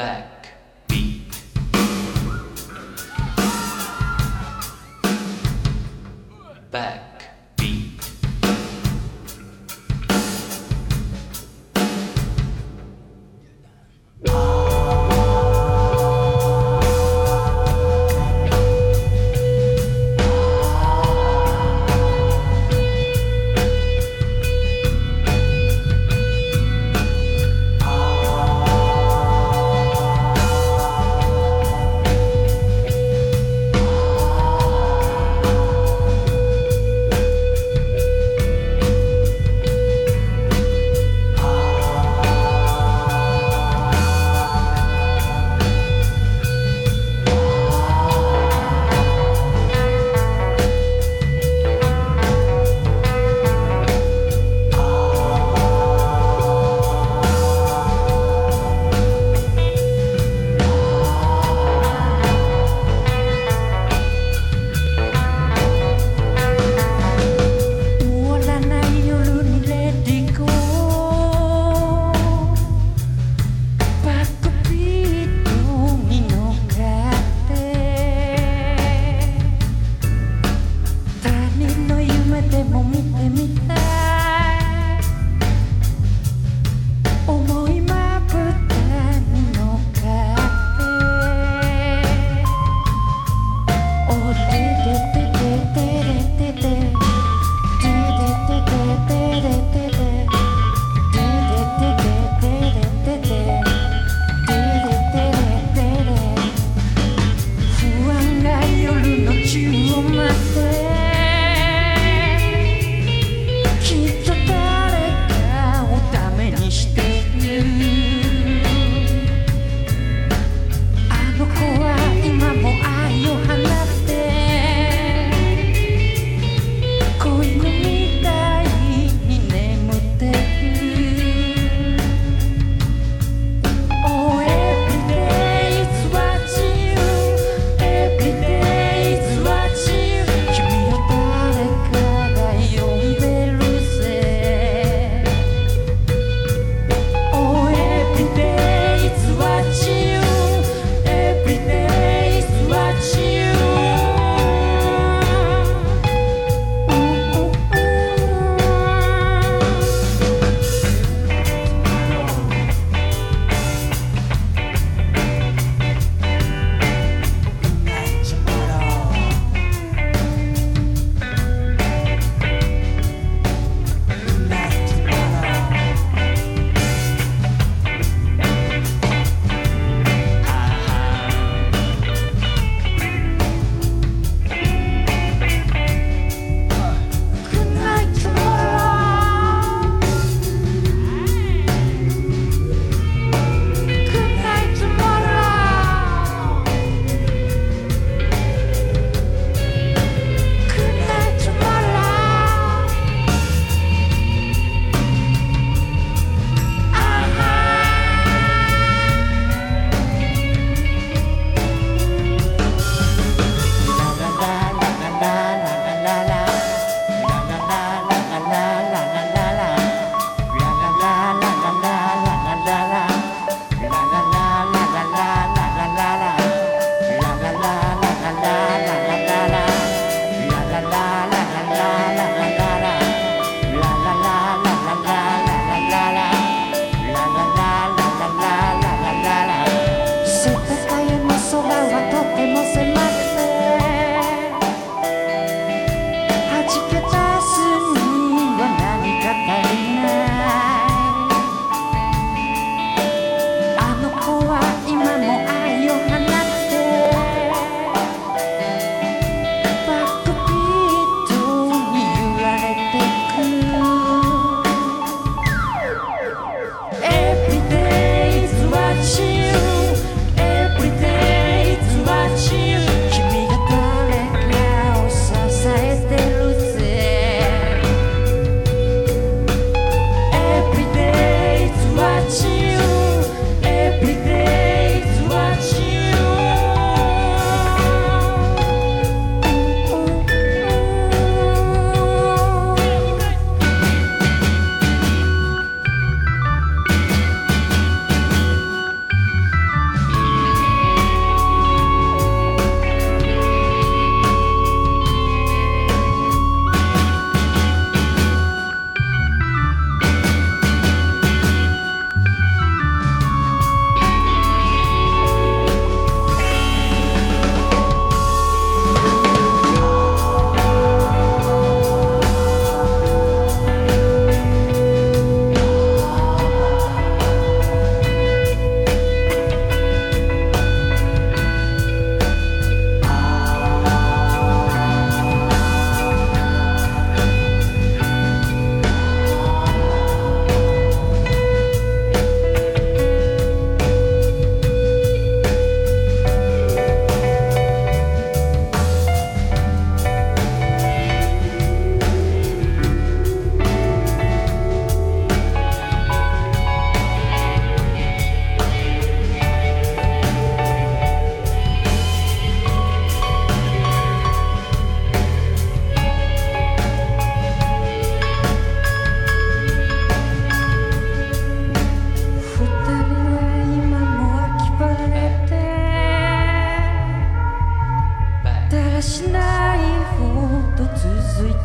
back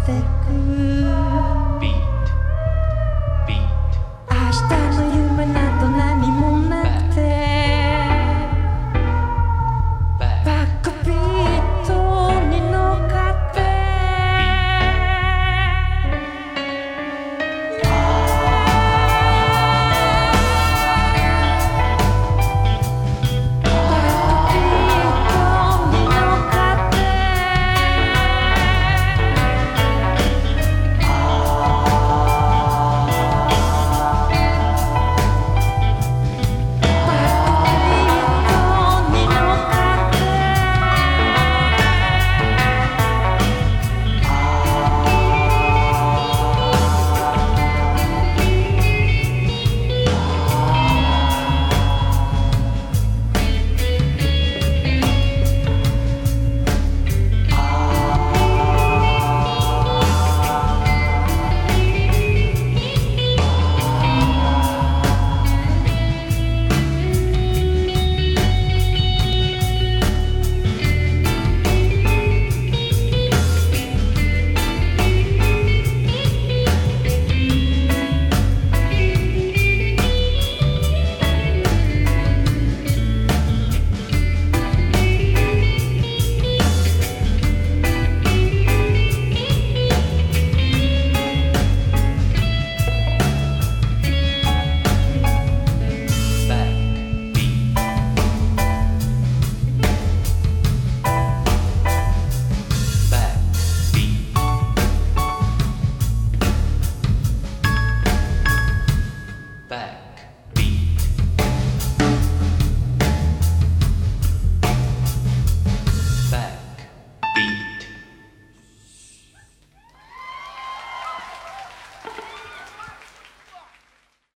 that groove.